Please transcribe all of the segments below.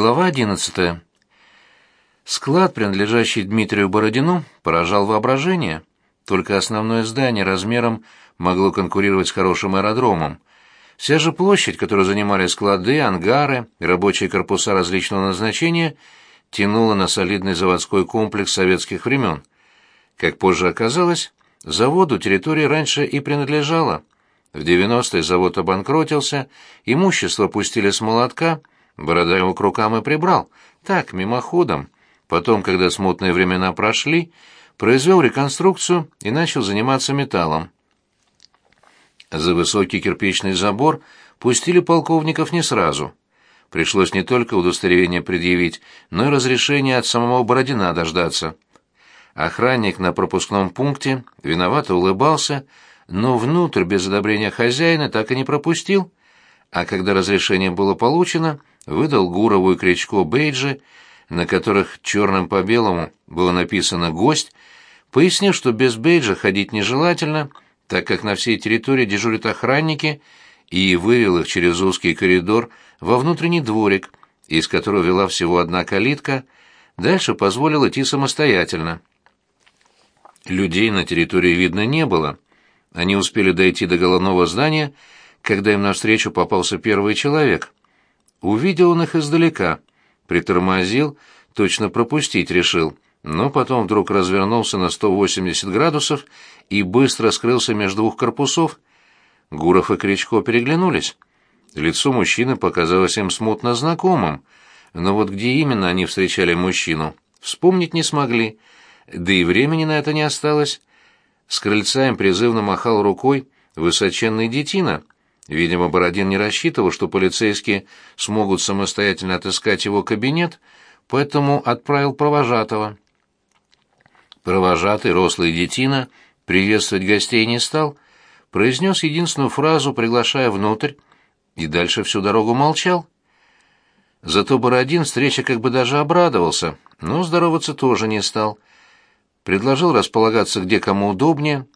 Глава 11. Склад, принадлежащий Дмитрию Бородину, поражал воображение. Только основное здание размером могло конкурировать с хорошим аэродромом. Вся же площадь, которую занимали склады, ангары, рабочие корпуса различного назначения, тянула на солидный заводской комплекс советских времен. Как позже оказалось, заводу территория раньше и принадлежала. В 90-е завод обанкротился, имущество пустили с молотка – Борода его к рукам и прибрал. Так, мимоходом. Потом, когда смутные времена прошли, произвел реконструкцию и начал заниматься металлом. За высокий кирпичный забор пустили полковников не сразу. Пришлось не только удостоверение предъявить, но и разрешение от самого Бородина дождаться. Охранник на пропускном пункте виновато улыбался, но внутрь без одобрения хозяина так и не пропустил, а когда разрешение было получено, выдал Гурову и Кричко бейджи, на которых черным по белому было написано «Гость», пояснив, что без бейджа ходить нежелательно, так как на всей территории дежурят охранники, и вывел их через узкий коридор во внутренний дворик, из которого вела всего одна калитка, дальше позволил идти самостоятельно. Людей на территории видно не было. Они успели дойти до головного здания, когда им навстречу попался первый человек — Увидел он их издалека, притормозил, точно пропустить решил, но потом вдруг развернулся на 180 градусов и быстро скрылся между двух корпусов. Гуров и Кричко переглянулись. Лицо мужчины показалось им смутно знакомым, но вот где именно они встречали мужчину, вспомнить не смогли, да и времени на это не осталось. С крыльца им призывно махал рукой высоченный детина — Видимо, Бородин не рассчитывал, что полицейские смогут самостоятельно отыскать его кабинет, поэтому отправил провожатого. Провожатый, рослый детина, приветствовать гостей не стал, произнес единственную фразу, приглашая внутрь, и дальше всю дорогу молчал. Зато Бородин встреча как бы даже обрадовался, но здороваться тоже не стал. Предложил располагаться где кому удобнее.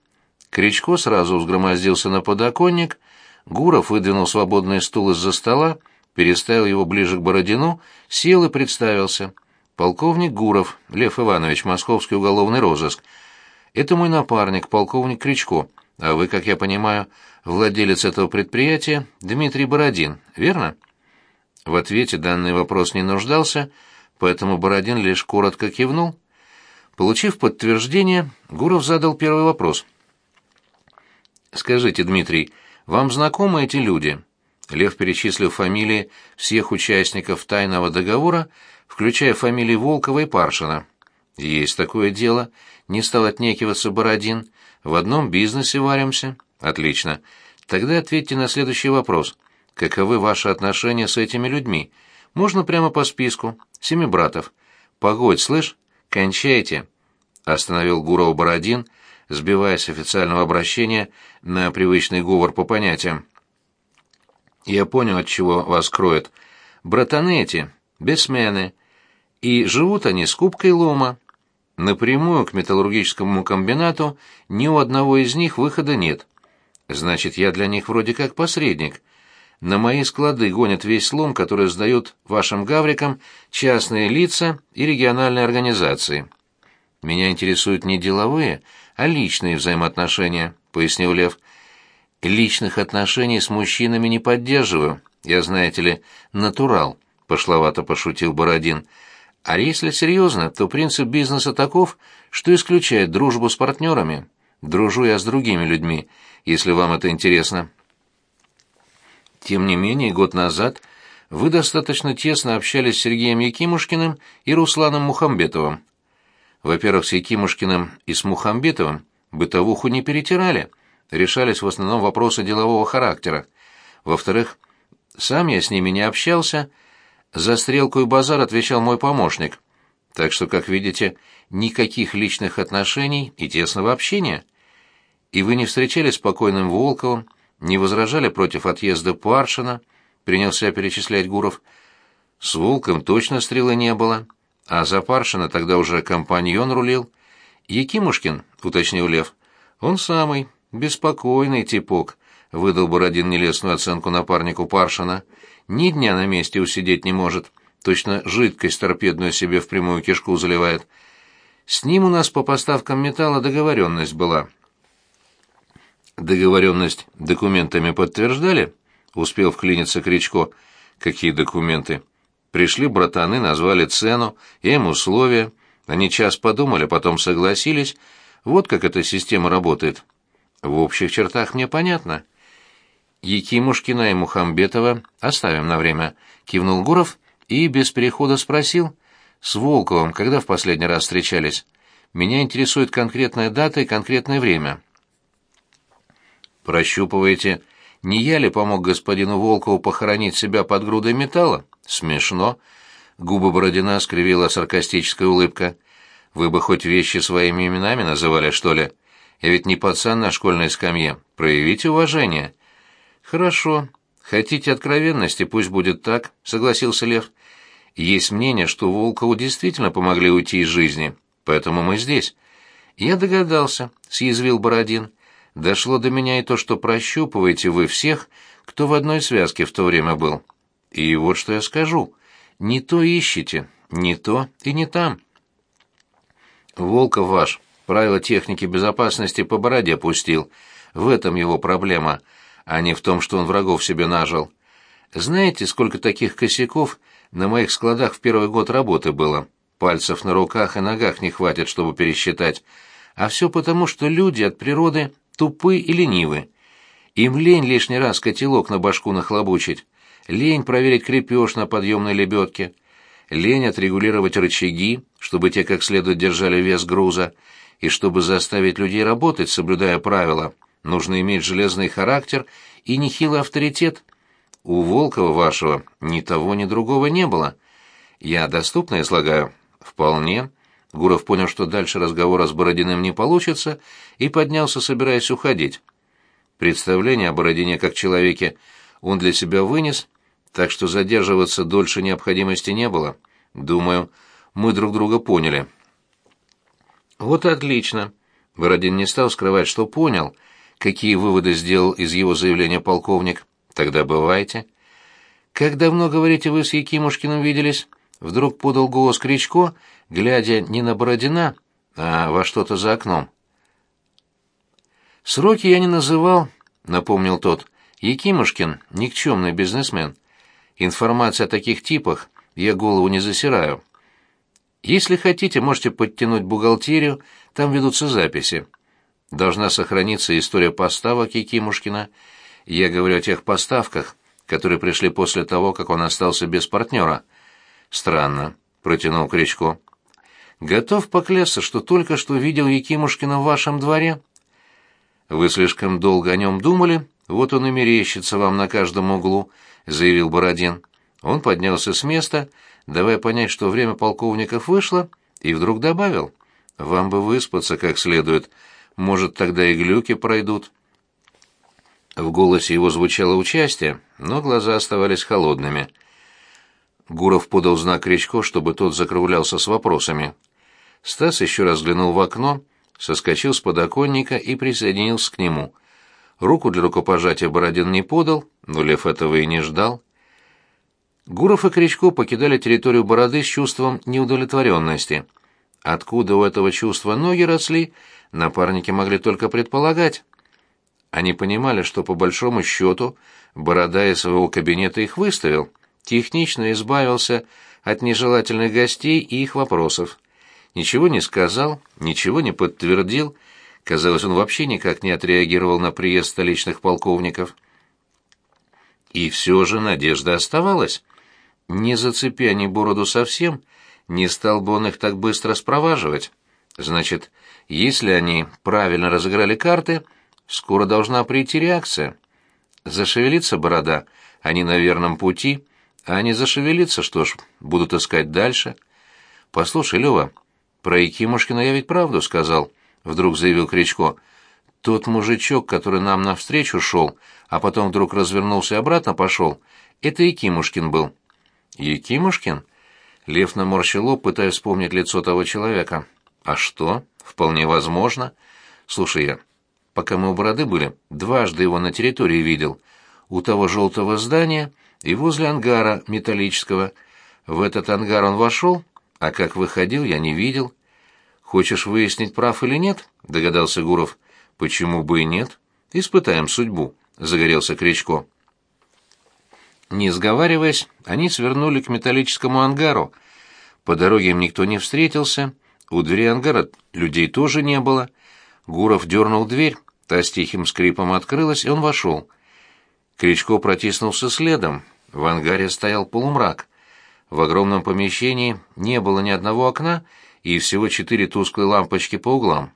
Кричко сразу взгромоздился на подоконник — Гуров выдвинул свободный стул из-за стола, переставил его ближе к Бородину, сел и представился. «Полковник Гуров, Лев Иванович, Московский уголовный розыск. Это мой напарник, полковник Кричко. А вы, как я понимаю, владелец этого предприятия Дмитрий Бородин, верно?» В ответе данный вопрос не нуждался, поэтому Бородин лишь коротко кивнул. Получив подтверждение, Гуров задал первый вопрос. «Скажите, Дмитрий, — вам знакомы эти люди?» Лев перечислил фамилии всех участников тайного договора, включая фамилии Волкова и Паршина. «Есть такое дело», — не стал отнекиваться Бородин. «В одном бизнесе варимся». «Отлично. Тогда ответьте на следующий вопрос. Каковы ваши отношения с этими людьми? Можно прямо по списку. Семи братов. Погодь, слышь? Кончайте». Остановил Гурова Бородин — сбиваясь с официального обращения на привычный говор по понятиям. «Я понял, от чего вас кроет. Братаны эти, бессмены, и живут они с кубкой лома. Напрямую к металлургическому комбинату ни у одного из них выхода нет. Значит, я для них вроде как посредник». На мои склады гонят весь лом, который сдают вашим гаврикам частные лица и региональные организации. Меня интересуют не деловые, а личные взаимоотношения», — пояснил Лев. «Личных отношений с мужчинами не поддерживаю. Я, знаете ли, натурал», — пошловато пошутил Бородин. «А если серьезно, то принцип бизнеса таков, что исключает дружбу с партнерами. Дружу я с другими людьми, если вам это интересно». Тем не менее, год назад вы достаточно тесно общались с Сергеем Якимушкиным и Русланом Мухамбетовым. Во-первых, с Якимушкиным и с Мухамбетовым бытовуху не перетирали, решались в основном вопросы делового характера. Во-вторых, сам я с ними не общался, за стрелку и базар отвечал мой помощник. Так что, как видите, никаких личных отношений и тесного общения. И вы не встречали покойным Волковым, не возражали против отъезда Паршина, принялся перечислять Гуров. С Волком точно стрелы не было. А Запаршина тогда уже компаньон рулил. Якимушкин, уточнил Лев. Он самый, беспокойный типок, выдал Бородин нелестную оценку напарнику Паршина. Ни дня на месте усидеть не может. Точно жидкость торпедную себе в прямую кишку заливает. С ним у нас по поставкам металла договоренность была. Договоренность документами подтверждали? Успел вклиниться Кричко. Какие документы? Пришли братаны, назвали цену, им условия. Они час подумали, потом согласились. Вот как эта система работает. В общих чертах мне понятно. Якимушкина и Мухамбетова оставим на время, кивнул Гуров и без перехода спросил. С Волковым когда в последний раз встречались? Меня интересует конкретная дата и конкретное время. Прощупываете не я ли помог господину Волкову похоронить себя под грудой металла? Смешно. Губы Бородина скривила саркастическая улыбка. Вы бы хоть вещи своими именами называли, что ли? Я ведь не пацан на школьной скамье. Проявите уважение. Хорошо. Хотите откровенности, пусть будет так, согласился Лев. Есть мнение, что Волкову действительно помогли уйти из жизни, поэтому мы здесь. Я догадался, съязвил Бородин. — Дошло до меня и то, что прощупываете вы всех, кто в одной связке в то время был. И вот что я скажу. Не то ищите, не то и не там. Волков ваш правила техники безопасности по бороде опустил. В этом его проблема, а не в том, что он врагов себе нажил. Знаете, сколько таких косяков на моих складах в первый год работы было? Пальцев на руках и ногах не хватит, чтобы пересчитать. А все потому, что люди от природы тупы и ленивы. Им лень лишний раз котелок на башку нахлобучить, лень проверить крепеж на подъемной лебедке, лень отрегулировать рычаги, чтобы те как следует держали вес груза, и чтобы заставить людей работать, соблюдая правила, нужно иметь железный характер и нехилый авторитет. У Волкова вашего ни того, ни другого не было. Я доступно излагаю? Вполне. Гуров понял, что дальше разговора с Бородиным не получится, и поднялся, собираясь уходить. Представление о Бородине как человеке он для себя вынес, так что задерживаться дольше необходимости не было. Думаю, мы друг друга поняли. Вот и отлично. Бородин не стал скрывать, что понял, какие выводы сделал из его заявления полковник. Тогда бывайте. Как давно, говорите, вы с Якимушкиным виделись? Вдруг подал голос Кричко, глядя не на Бородина, а во что-то за окном. «Сроки я не называл», — напомнил тот. «Якимушкин — никчемный бизнесмен. Информация о таких типах я голову не засираю. Если хотите, можете подтянуть бухгалтерию, там ведутся записи. Должна сохраниться история поставок Якимушкина. Я говорю о тех поставках, которые пришли после того, как он остался без партнера». «Странно», — протянул Кричко. «Готов поклясться, что только что видел Якимушкина в вашем дворе?» «Вы слишком долго о нем думали, вот он и мерещится вам на каждом углу», — заявил Бородин. Он поднялся с места, давая понять, что время полковников вышло, и вдруг добавил. «Вам бы выспаться как следует, может, тогда и глюки пройдут». В голосе его звучало участие, но глаза оставались холодными — Гуров подал знак Кричко, чтобы тот закруглялся с вопросами. Стас еще раз взглянул в окно, соскочил с подоконника и присоединился к нему. Руку для рукопожатия Бородин не подал, но Лев этого и не ждал. Гуров и Кричко покидали территорию Бороды с чувством неудовлетворенности. Откуда у этого чувства ноги росли, напарники могли только предполагать. Они понимали, что по большому счету Борода из своего кабинета их выставил — технично избавился от нежелательных гостей и их вопросов. Ничего не сказал, ничего не подтвердил. Казалось, он вообще никак не отреагировал на приезд столичных полковников. И все же надежда оставалась. Не зацепи они бороду совсем, не стал бы он их так быстро спроваживать. Значит, если они правильно разыграли карты, скоро должна прийти реакция. Зашевелится борода, они на верном пути — а они зашевелиться, что ж, будут искать дальше. Послушай, Лева, про Якимушкина я ведь правду сказал, вдруг заявил Кричко. Тот мужичок, который нам навстречу шел, а потом вдруг развернулся и обратно пошел, это Якимушкин был. Якимушкин? Лев наморщил лоб, пытаясь вспомнить лицо того человека. А что? Вполне возможно. Слушай, я, пока мы у бороды были, дважды его на территории видел. У того желтого здания и возле ангара металлического. В этот ангар он вошел, а как выходил, я не видел. Хочешь выяснить, прав или нет? догадался Гуров. Почему бы и нет? Испытаем судьбу, загорелся Кричко. Не сговариваясь, они свернули к металлическому ангару. По дороге им никто не встретился, у двери ангара людей тоже не было. Гуров дернул дверь, та с тихим скрипом открылась, и он вошел. Кричко протиснулся следом, в ангаре стоял полумрак. В огромном помещении не было ни одного окна и всего четыре тусклые лампочки по углам.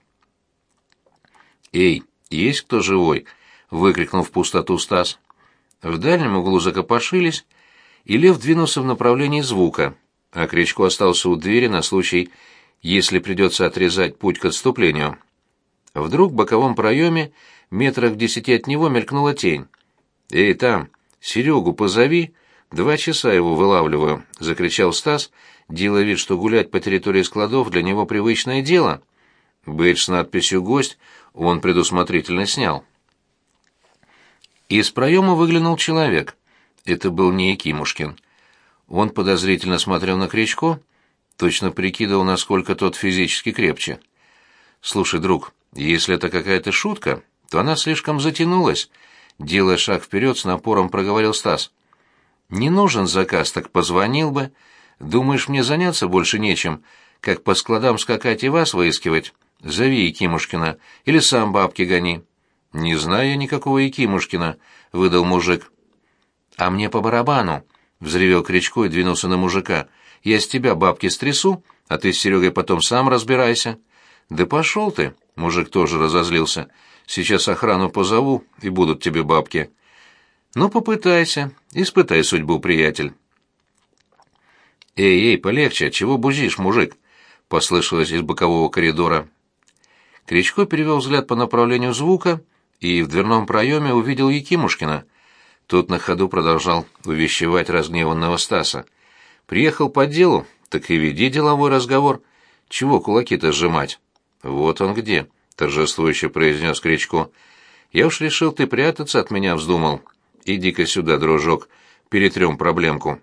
«Эй, есть кто живой?» — выкрикнул в пустоту Стас. В дальнем углу закопошились, и лев двинулся в направлении звука, а Кричко остался у двери на случай, если придется отрезать путь к отступлению. Вдруг в боковом проеме, метрах в десяти от него, мелькнула тень. «Эй, там! «Серегу позови, два часа его вылавливаю», — закричал Стас, делая вид, что гулять по территории складов для него привычное дело. Бейдж с надписью «Гость» он предусмотрительно снял. Из проема выглянул человек. Это был не Якимушкин. Он подозрительно смотрел на Кричко, точно прикидывал, насколько тот физически крепче. «Слушай, друг, если это какая-то шутка, то она слишком затянулась», Делая шаг вперед, с напором проговорил Стас. «Не нужен заказ, так позвонил бы. Думаешь, мне заняться больше нечем, как по складам скакать и вас выискивать? Зови Якимушкина, или сам бабки гони». «Не знаю я никакого Якимушкина», — выдал мужик. «А мне по барабану», — взревел Кричко и двинулся на мужика. «Я с тебя бабки стрясу, а ты с Серегой потом сам разбирайся». «Да пошел ты!» — мужик тоже разозлился. Сейчас охрану позову, и будут тебе бабки. Ну, попытайся, испытай судьбу, приятель. Эй, эй, полегче, а чего бузишь, мужик? Послышалось из бокового коридора. Кричко перевел взгляд по направлению звука и в дверном проеме увидел Якимушкина. Тот на ходу продолжал увещевать разгневанного Стаса. «Приехал по делу, так и веди деловой разговор. Чего кулаки-то сжимать?» «Вот он где» торжествующе произнес Кричко. «Я уж решил, ты прятаться от меня вздумал. Иди-ка сюда, дружок, перетрем проблемку».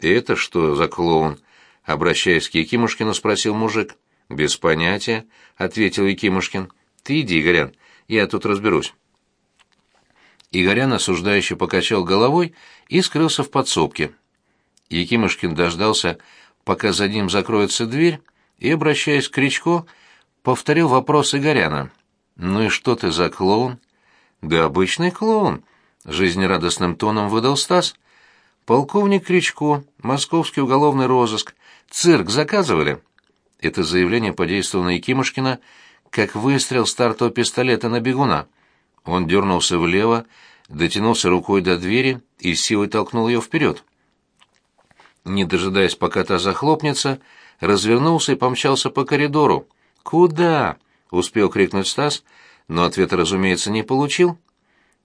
«И это что за клоун?» — обращаясь к Якимушкину, спросил мужик. «Без понятия», — ответил Якимушкин. «Ты иди, Игорян, я тут разберусь». Игорян осуждающе покачал головой и скрылся в подсобке. Якимушкин дождался, пока за ним закроется дверь, и, обращаясь к Кричко, повторил вопрос Игоряна. «Ну и что ты за клоун?» «Да обычный клоун», — жизнерадостным тоном выдал Стас. «Полковник Кричко, московский уголовный розыск, цирк заказывали?» Это заявление подействовало на Якимушкина, как выстрел стартового пистолета на бегуна. Он дернулся влево, дотянулся рукой до двери и силой толкнул ее вперед. Не дожидаясь, пока та захлопнется, развернулся и помчался по коридору, «Куда?» — успел крикнуть Стас, но ответа, разумеется, не получил.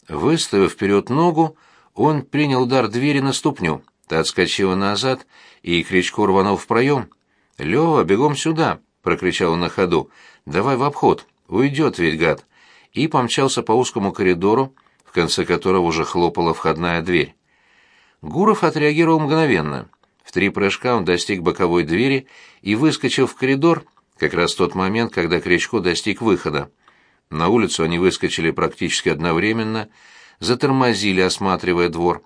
Выставив вперед ногу, он принял удар двери на ступню. Та отскочила назад, и Кричко рванул в проем. «Лёва, бегом сюда!» — прокричал он на ходу. «Давай в обход! Уйдет ведь, гад!» И помчался по узкому коридору, в конце которого уже хлопала входная дверь. Гуров отреагировал мгновенно. В три прыжка он достиг боковой двери и выскочил в коридор, как раз тот момент, когда Кречко достиг выхода. На улицу они выскочили практически одновременно, затормозили, осматривая двор.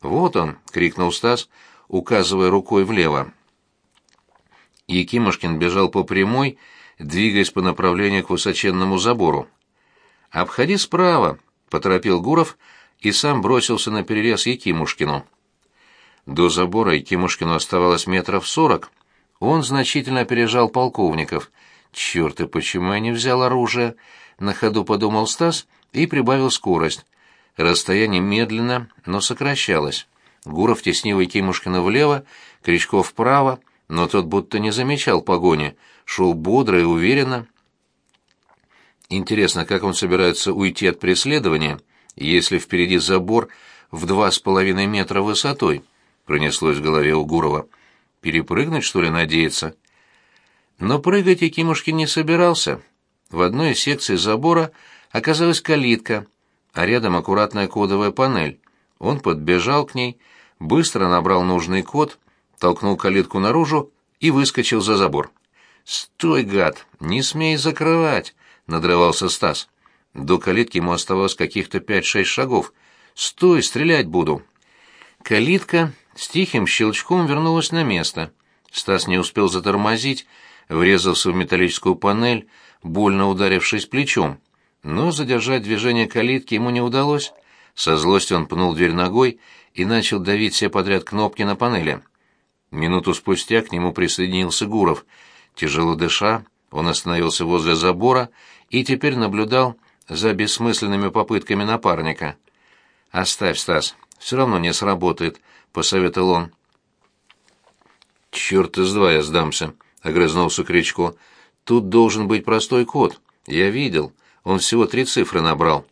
«Вот он!» — крикнул Стас, указывая рукой влево. Якимушкин бежал по прямой, двигаясь по направлению к высоченному забору. «Обходи справа!» — поторопил Гуров и сам бросился на перерез Якимушкину. До забора Якимушкину оставалось метров сорок — он значительно опережал полковников. «Черт, и почему я не взял оружие?» На ходу подумал Стас и прибавил скорость. Расстояние медленно, но сокращалось. Гуров теснил Якимушкина влево, Кричков вправо, но тот будто не замечал погони, шел бодро и уверенно. Интересно, как он собирается уйти от преследования, если впереди забор в два с половиной метра высотой, пронеслось в голове у Гурова. Перепрыгнуть, что ли, надеяться? Но прыгать Якимушкин не собирался. В одной из секций забора оказалась калитка, а рядом аккуратная кодовая панель. Он подбежал к ней, быстро набрал нужный код, толкнул калитку наружу и выскочил за забор. «Стой, гад! Не смей закрывать!» — надрывался Стас. До калитки ему оставалось каких-то пять-шесть шагов. «Стой, стрелять буду!» Калитка с тихим щелчком вернулась на место. Стас не успел затормозить, врезался в металлическую панель, больно ударившись плечом. Но задержать движение калитки ему не удалось. Со злостью он пнул дверь ногой и начал давить все подряд кнопки на панели. Минуту спустя к нему присоединился Гуров. Тяжело дыша, он остановился возле забора и теперь наблюдал за бессмысленными попытками напарника. «Оставь, Стас, все равно не сработает», посоветовал он. «Черт из два я сдамся», — огрызнулся Кричко. «Тут должен быть простой код. Я видел. Он всего три цифры набрал».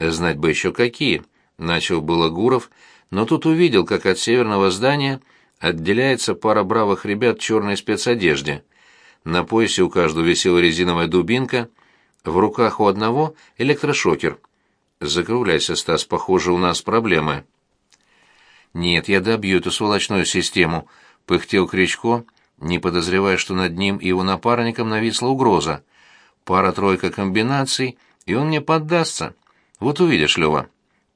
«Знать бы еще какие», — начал было Гуров, но тут увидел, как от северного здания отделяется пара бравых ребят в черной спецодежде. На поясе у каждого висела резиновая дубинка, в руках у одного электрошокер. «Закругляйся, Стас, похоже, у нас проблемы». «Нет, я добью эту сволочную систему», — пыхтел Кричко, не подозревая, что над ним и его напарником нависла угроза. «Пара-тройка комбинаций, и он мне поддастся. Вот увидишь, Лева».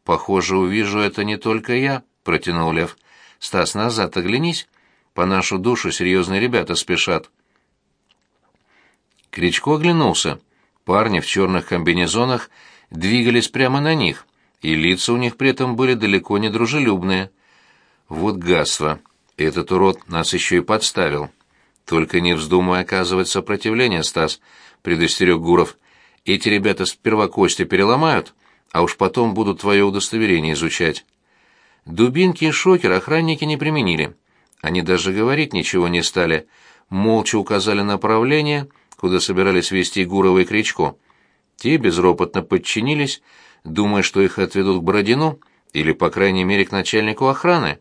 «Похоже, увижу это не только я», — протянул Лев. «Стас, назад оглянись. По нашу душу серьезные ребята спешат». Кричко оглянулся. Парни в черных комбинезонах двигались прямо на них, и лица у них при этом были далеко не дружелюбные — вот гасло. Этот урод нас еще и подставил. Только не вздумай оказывать сопротивление, Стас, предостерег Гуров. Эти ребята сперва кости переломают, а уж потом будут твое удостоверение изучать. Дубинки и шокер охранники не применили. Они даже говорить ничего не стали. Молча указали направление, куда собирались вести Гурова и Кричко. Те безропотно подчинились, думая, что их отведут к Бородину или, по крайней мере, к начальнику охраны.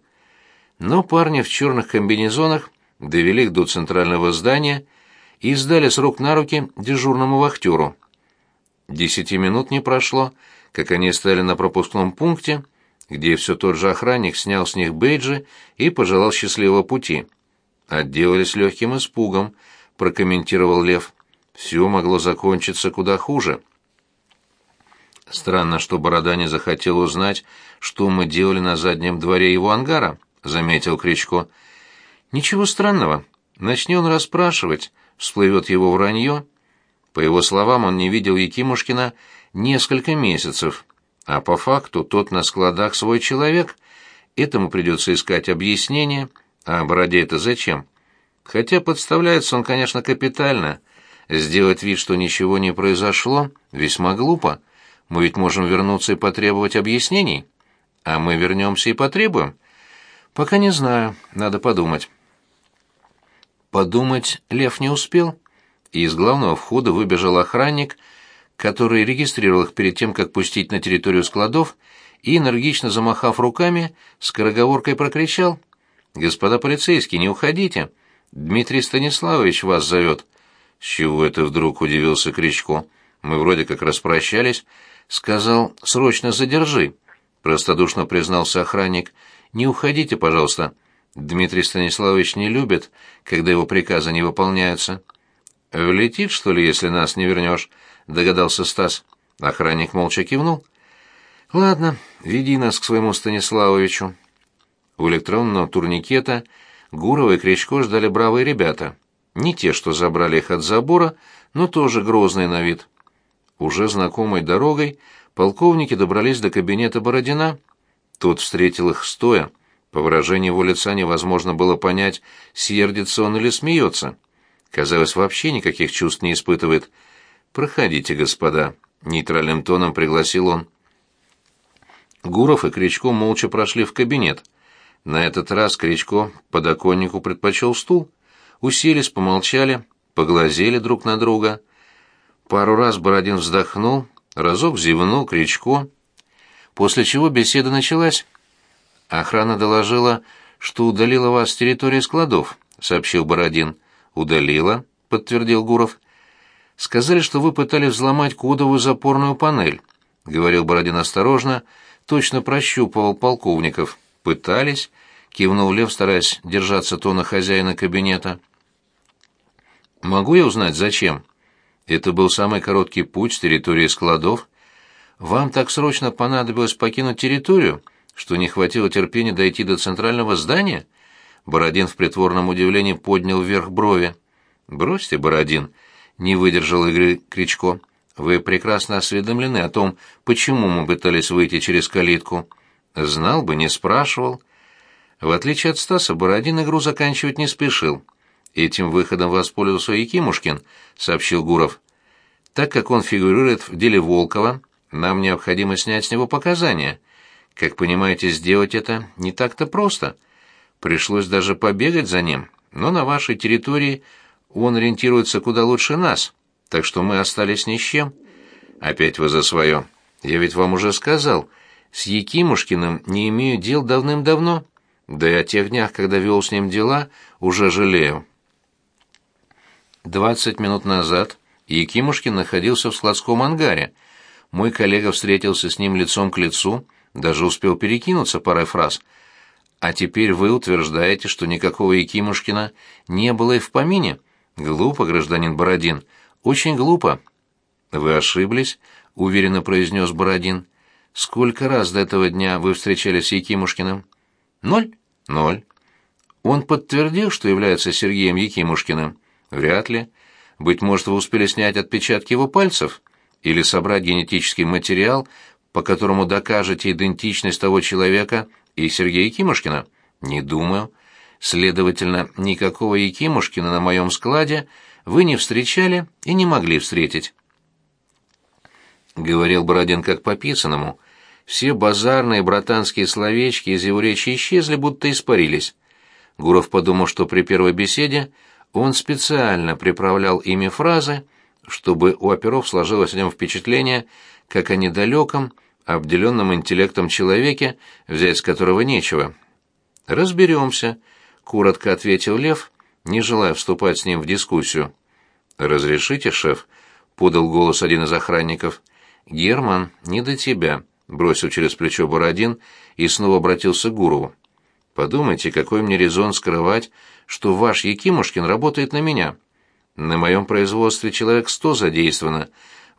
Но парни в черных комбинезонах довели их до центрального здания и сдали с рук на руки дежурному вахтеру. Десяти минут не прошло, как они стали на пропускном пункте, где все тот же охранник снял с них бейджи и пожелал счастливого пути. «Отделались легким испугом», — прокомментировал Лев. «Все могло закончиться куда хуже». Странно, что Борода не захотел узнать, что мы делали на заднем дворе его ангара. — заметил Кричко. «Ничего странного. Начни он расспрашивать, всплывет его вранье». По его словам, он не видел Якимушкина несколько месяцев, а по факту тот на складах свой человек. Этому придется искать объяснение, а Бороде это зачем? Хотя подставляется он, конечно, капитально. Сделать вид, что ничего не произошло, весьма глупо. Мы ведь можем вернуться и потребовать объяснений. А мы вернемся и потребуем. Пока не знаю, надо подумать. Подумать Лев не успел, и из главного входа выбежал охранник, который регистрировал их перед тем, как пустить на территорию складов, и, энергично замахав руками, скороговоркой прокричал. «Господа полицейские, не уходите! Дмитрий Станиславович вас зовет!» «С чего это вдруг?» — удивился Кричко. «Мы вроде как распрощались». Сказал «Срочно задержи», — простодушно признался охранник. «Охранник». Не уходите, пожалуйста. Дмитрий Станиславович не любит, когда его приказы не выполняются. Влетит, что ли, если нас не вернешь?» — догадался Стас. Охранник молча кивнул. «Ладно, веди нас к своему Станиславовичу». У электронного турникета Гурова и Кричко ждали бравые ребята. Не те, что забрали их от забора, но тоже грозные на вид. Уже знакомой дорогой полковники добрались до кабинета Бородина — тот встретил их стоя. По выражению его лица невозможно было понять, сердится он или смеется. Казалось, вообще никаких чувств не испытывает. «Проходите, господа», — нейтральным тоном пригласил он. Гуров и Кричко молча прошли в кабинет. На этот раз Кричко подоконнику предпочел стул. Уселись, помолчали, поглазели друг на друга. Пару раз Бородин вздохнул, разок зевнул Кричко — после чего беседа началась. Охрана доложила, что удалила вас с территории складов, сообщил Бородин. Удалила, подтвердил Гуров. Сказали, что вы пытались взломать кодовую запорную панель, говорил Бородин осторожно, точно прощупывал полковников. Пытались, кивнул Лев, стараясь держаться тона хозяина кабинета. Могу я узнать зачем? Это был самый короткий путь с территории складов вам так срочно понадобилось покинуть территорию, что не хватило терпения дойти до центрального здания? Бородин в притворном удивлении поднял вверх брови. Бросьте, Бородин, не выдержал игры Кричко. Вы прекрасно осведомлены о том, почему мы пытались выйти через калитку. Знал бы, не спрашивал. В отличие от Стаса, Бородин игру заканчивать не спешил. Этим выходом воспользовался Якимушкин, сообщил Гуров. Так как он фигурирует в деле Волкова, нам необходимо снять с него показания. Как понимаете, сделать это не так-то просто. Пришлось даже побегать за ним, но на вашей территории он ориентируется куда лучше нас, так что мы остались ни с чем. Опять вы за свое. Я ведь вам уже сказал, с Якимушкиным не имею дел давным-давно, да и о тех днях, когда вел с ним дела, уже жалею. Двадцать минут назад Якимушкин находился в складском ангаре, мой коллега встретился с ним лицом к лицу, даже успел перекинуться парой фраз. А теперь вы утверждаете, что никакого Якимушкина не было и в помине? Глупо, гражданин Бородин, очень глупо. Вы ошиблись, уверенно произнес Бородин. Сколько раз до этого дня вы встречались с Якимушкиным? Ноль? Ноль. Он подтвердил, что является Сергеем Якимушкиным? Вряд ли. Быть может, вы успели снять отпечатки его пальцев? или собрать генетический материал, по которому докажете идентичность того человека и Сергея Якимушкина? Не думаю. Следовательно, никакого Якимушкина на моем складе вы не встречали и не могли встретить. Говорил Бородин как по писаному. Все базарные братанские словечки из его речи исчезли, будто испарились. Гуров подумал, что при первой беседе он специально приправлял ими фразы, чтобы у оперов сложилось о нем впечатление, как о недалеком, обделенном интеллектом человеке, взять с которого нечего. «Разберемся», — коротко ответил Лев, не желая вступать с ним в дискуссию. «Разрешите, шеф?» — подал голос один из охранников. «Герман, не до тебя», — бросил через плечо Бородин и снова обратился к Гурову. «Подумайте, какой мне резон скрывать, что ваш Якимушкин работает на меня». На моем производстве человек сто задействовано.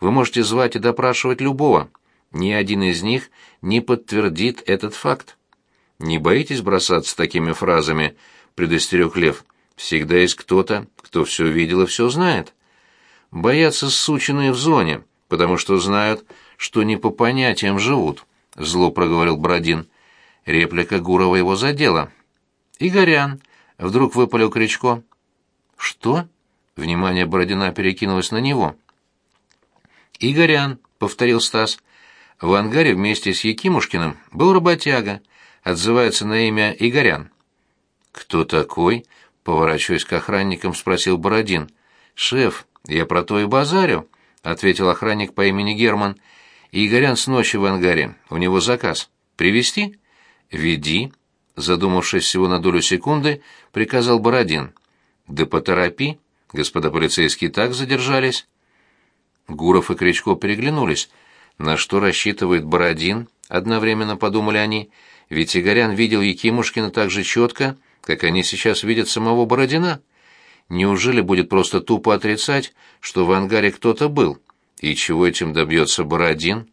Вы можете звать и допрашивать любого. Ни один из них не подтвердит этот факт. Не боитесь бросаться такими фразами, предостерег Лев. Всегда есть кто-то, кто все видел и все знает. Боятся сученные в зоне, потому что знают, что не по понятиям живут, зло проговорил Бродин. Реплика Гурова его задела. Игорян вдруг выпалил Кричко. Что? Внимание Бородина перекинулось на него. «Игорян», — повторил Стас, — «в ангаре вместе с Якимушкиным был работяга, отзывается на имя Игорян». «Кто такой?» — поворачиваясь к охранникам, спросил Бородин. «Шеф, я про то и базарю», — ответил охранник по имени Герман. «Игорян с ночи в ангаре, у него заказ. Привезти?» «Веди», — задумавшись всего на долю секунды, приказал Бородин. «Да поторопи», Господа полицейские так задержались?» Гуров и Кричко переглянулись. На что рассчитывает Бородин, одновременно подумали они, ведь Игорян видел Якимушкина так же четко, как они сейчас видят самого Бородина. Неужели будет просто тупо отрицать, что в ангаре кто-то был? И чего этим добьется Бородин?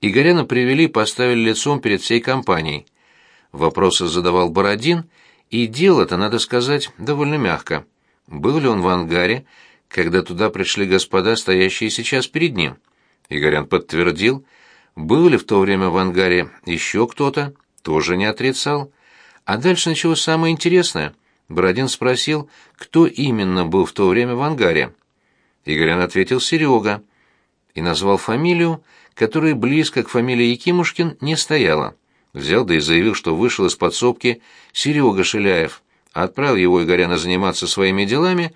Игоряна привели и поставили лицом перед всей компанией. Вопросы задавал Бородин — и дело это, надо сказать, довольно мягко. Был ли он в ангаре, когда туда пришли господа, стоящие сейчас перед ним? Игорян подтвердил. Был ли в то время в ангаре еще кто-то? Тоже не отрицал. А дальше началось самое интересное. Бородин спросил, кто именно был в то время в ангаре. Игорян ответил «Серега» и назвал фамилию, которая близко к фамилии Якимушкин не стояла взял да и заявил, что вышел из подсобки Серега Шиляев, отправил его Игоряна заниматься своими делами,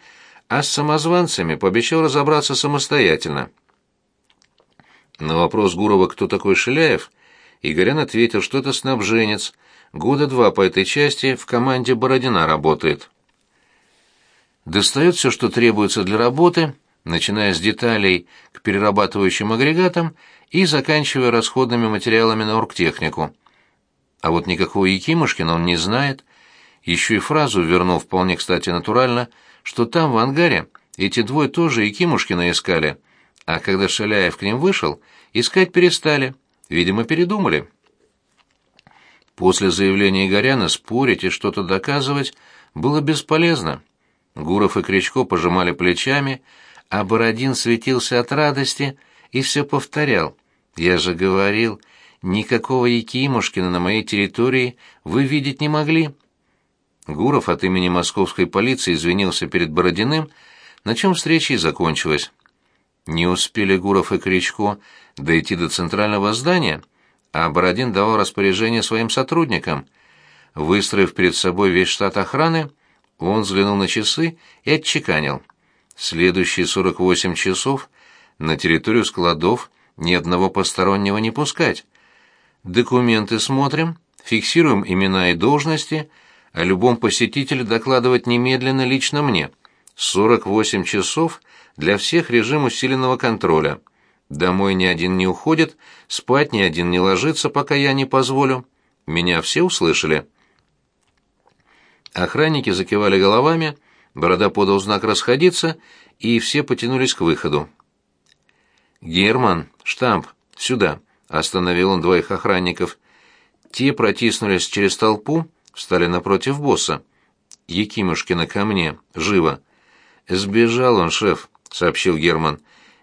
а с самозванцами пообещал разобраться самостоятельно. На вопрос Гурова, кто такой Шиляев, Игорян ответил, что это снабженец, года два по этой части в команде Бородина работает. Достает все, что требуется для работы, начиная с деталей к перерабатывающим агрегатам и заканчивая расходными материалами на оргтехнику. А вот никакого Якимушкина он не знает. Еще и фразу вернул вполне, кстати, натурально, что там, в ангаре, эти двое тоже Якимушкина искали. А когда Шаляев к ним вышел, искать перестали. Видимо, передумали. После заявления Игоряна спорить и что-то доказывать было бесполезно. Гуров и Кричко пожимали плечами, а Бородин светился от радости и все повторял. «Я же говорил, никакого Якимушкина на моей территории вы видеть не могли. Гуров от имени московской полиции извинился перед Бородиным, на чем встреча и закончилась. Не успели Гуров и Кричко дойти до центрального здания, а Бородин давал распоряжение своим сотрудникам. Выстроив перед собой весь штат охраны, он взглянул на часы и отчеканил. Следующие 48 часов на территорию складов ни одного постороннего не пускать. Документы смотрим, фиксируем имена и должности, а о любом посетителе докладывать немедленно лично мне. 48 часов для всех режим усиленного контроля. Домой ни один не уходит, спать ни один не ложится, пока я не позволю. Меня все услышали. Охранники закивали головами, борода подал знак расходиться, и все потянулись к выходу. Герман, штамп, сюда. Остановил он двоих охранников. Те протиснулись через толпу, встали напротив босса. Якимушкина ко мне, живо. «Сбежал он, шеф», — сообщил Герман.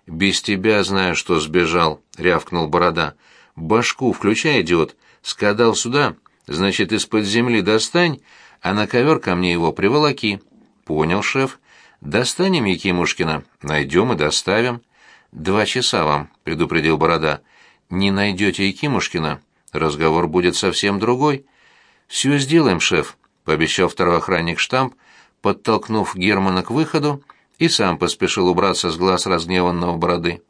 «Без тебя знаю, что сбежал», — рявкнул Борода. «Башку включай, идиот. Скадал сюда. Значит, из-под земли достань, а на ковер ко мне его приволоки». «Понял, шеф. Достанем Якимушкина. Найдем и доставим». «Два часа вам», — предупредил Борода. «Борода» не найдете Якимушкина, разговор будет совсем другой. Все сделаем, шеф, пообещал второй охранник штамп, подтолкнув Германа к выходу и сам поспешил убраться с глаз разгневанного бороды.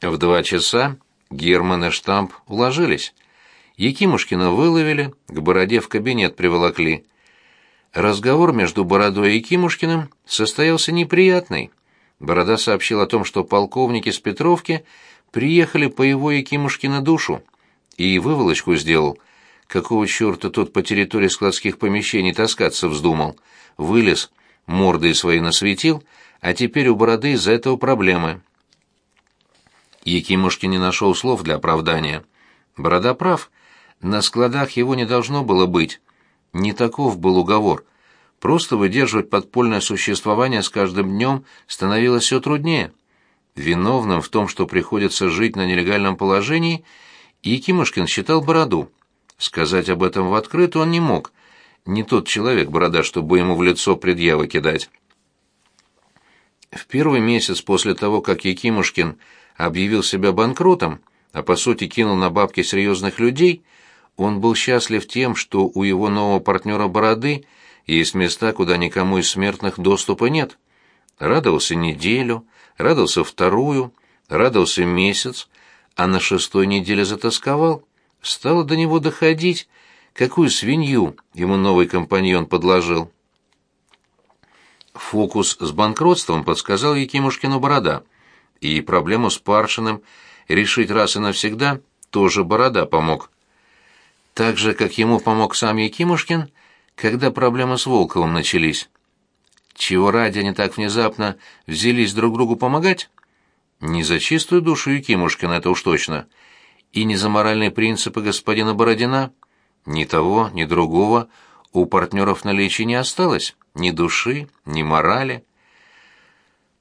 В два часа Герман и штамп уложились. Якимушкина выловили, к бороде в кабинет приволокли. Разговор между бородой и Якимушкиным состоялся неприятный. Борода сообщил о том, что полковники с Петровки — приехали по его Якимушкина душу. И выволочку сделал. Какого черта тот по территории складских помещений таскаться вздумал? Вылез, мордой своей насветил, а теперь у бороды из-за этого проблемы. Якимушки не нашел слов для оправдания. Борода прав. На складах его не должно было быть. Не таков был уговор. Просто выдерживать подпольное существование с каждым днем становилось все труднее. Виновным в том, что приходится жить на нелегальном положении, Якимушкин считал Бороду. Сказать об этом в открытую он не мог. Не тот человек Борода, чтобы ему в лицо предъявы кидать. В первый месяц после того, как Якимушкин объявил себя банкротом, а по сути кинул на бабки серьезных людей, он был счастлив тем, что у его нового партнера Бороды есть места, куда никому из смертных доступа нет. Радовался неделю, радовался вторую, радовался месяц, а на шестой неделе затасковал. Стало до него доходить, какую свинью ему новый компаньон подложил. Фокус с банкротством подсказал Якимушкину Борода, и проблему с Паршиным решить раз и навсегда тоже Борода помог. Так же, как ему помог сам Якимушкин, когда проблемы с Волковым начались. Чего ради они так внезапно взялись друг другу помогать? Не за чистую душу Якимушкина, это уж точно. И не за моральные принципы господина Бородина. Ни того, ни другого у партнеров на наличии не осталось. Ни души, ни морали.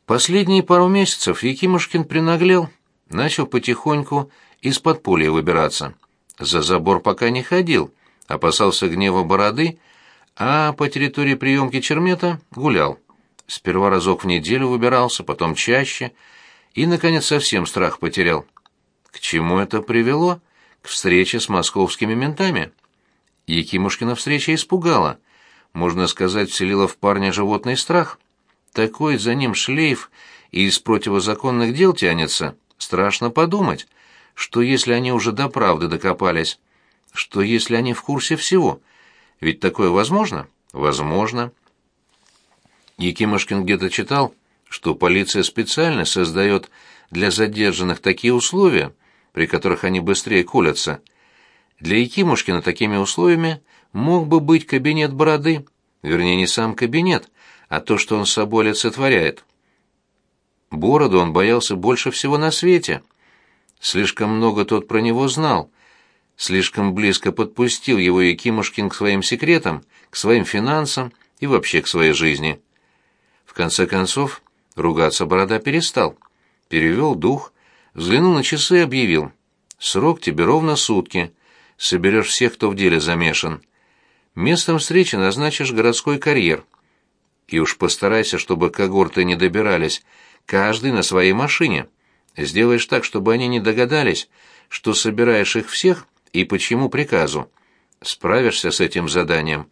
Последние пару месяцев Якимушкин принаглел. Начал потихоньку из под подполья выбираться. За забор пока не ходил. Опасался гнева бороды а по территории приемки Чермета гулял. Сперва разок в неделю выбирался, потом чаще, и, наконец, совсем страх потерял. К чему это привело? К встрече с московскими ментами. Якимушкина встреча испугала. Можно сказать, вселила в парня животный страх. Такой за ним шлейф и из противозаконных дел тянется. Страшно подумать, что если они уже до правды докопались, что если они в курсе всего — ведь такое возможно? Возможно. Якимушкин где-то читал, что полиция специально создает для задержанных такие условия, при которых они быстрее колятся. Для Якимушкина такими условиями мог бы быть кабинет Бороды, вернее, не сам кабинет, а то, что он с собой олицетворяет. Бороду он боялся больше всего на свете. Слишком много тот про него знал, слишком близко подпустил его Якимушкин к своим секретам, к своим финансам и вообще к своей жизни. В конце концов, ругаться Борода перестал. Перевел дух, взглянул на часы и объявил. «Срок тебе ровно сутки. Соберешь всех, кто в деле замешан. Местом встречи назначишь городской карьер. И уж постарайся, чтобы когорты не добирались, каждый на своей машине. Сделаешь так, чтобы они не догадались, что собираешь их всех — и почему приказу? Справишься с этим заданием.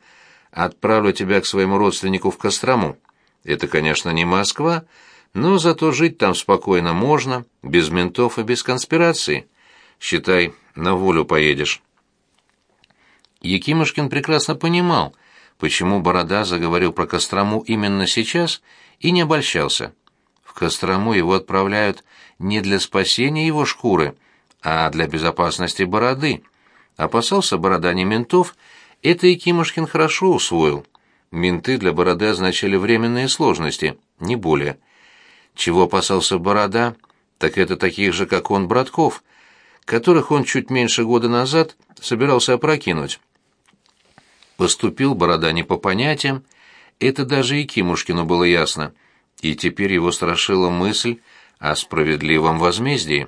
Отправлю тебя к своему родственнику в Кострому. Это, конечно, не Москва, но зато жить там спокойно можно, без ментов и без конспирации. Считай, на волю поедешь. Якимушкин прекрасно понимал, почему Борода заговорил про Кострому именно сейчас и не обольщался. В Кострому его отправляют не для спасения его шкуры, а для безопасности Бороды, Опасался Борода не ментов, это и Кимушкин хорошо усвоил. Менты для Бороды означали временные сложности, не более. Чего опасался Борода, так это таких же, как он, братков, которых он чуть меньше года назад собирался опрокинуть. Поступил Борода не по понятиям, это даже и Кимушкину было ясно, и теперь его страшила мысль о справедливом возмездии.